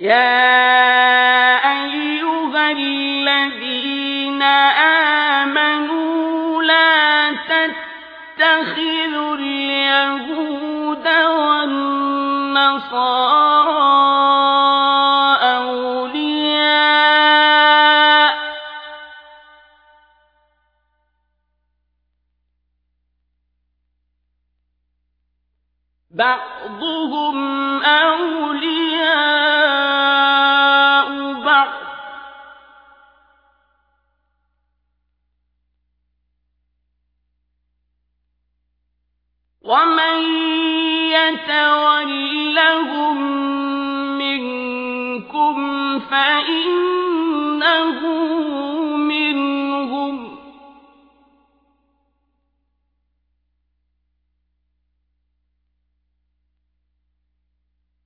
يا أيها الذين آمنوا لا تتخذوا اليهود والنصارى أولياء بعضهم أولياء ومن يتولهم منكم فإنه منهم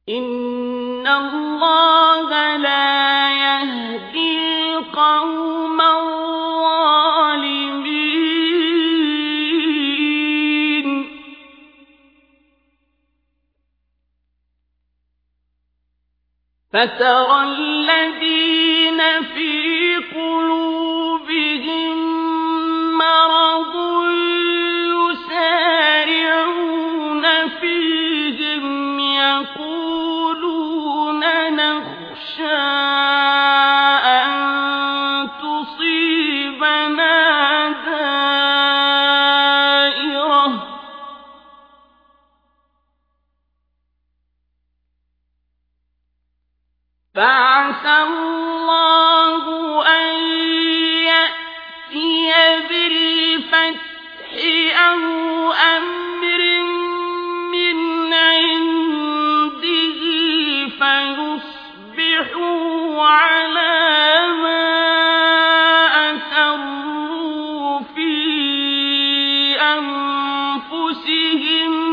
إن الله لا يهدي القوم فترى الذين في قلوبهم مرض يسارعون فيهم يقولون نخشى فعسى الله أن يأتي بالفتح أو أمر من عنده فيصبحوا على أسروا في أنفسهم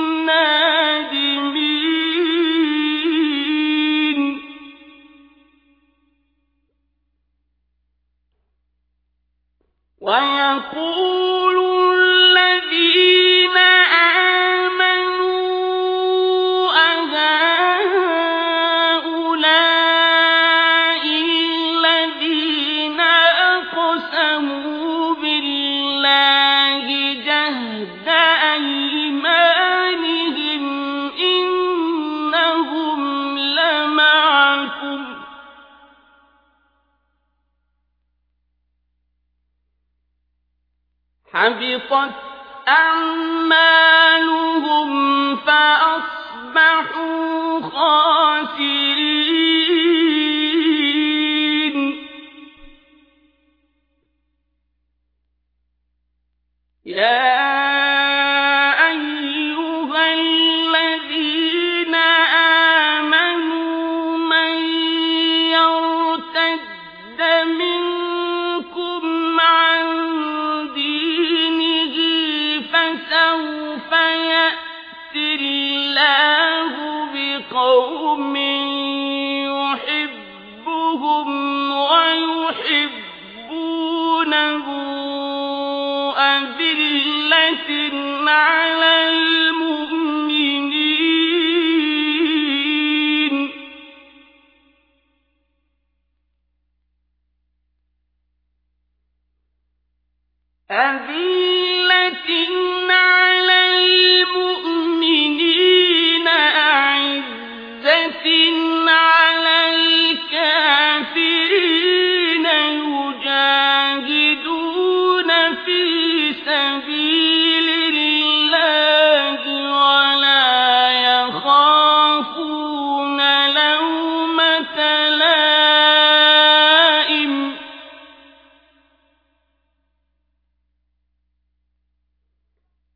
ويقول حبطت أعمالهم فأصبحوا خاسرين. ويحبونه أذلة على المؤمنين. أذلة على المؤمنين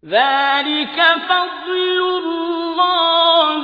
ذلك فضل الله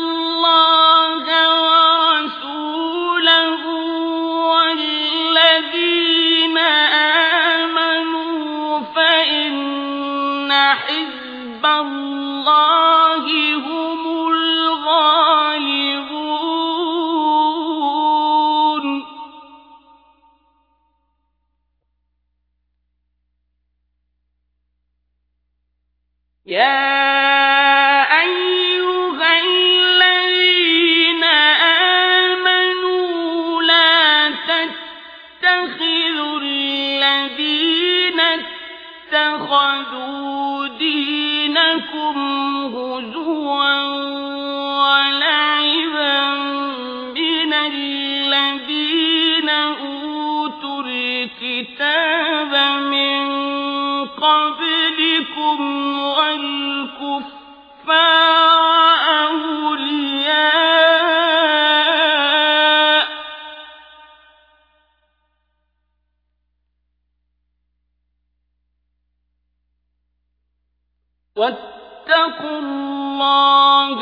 حزب الله هم الغالبون. يا أيها الذين آمنوا لا تتخذوا الذين اتخذوا دينكم هزوا ولعبا من الذين أوتوا الكتاب من قبلكم والكفار واتقوا الله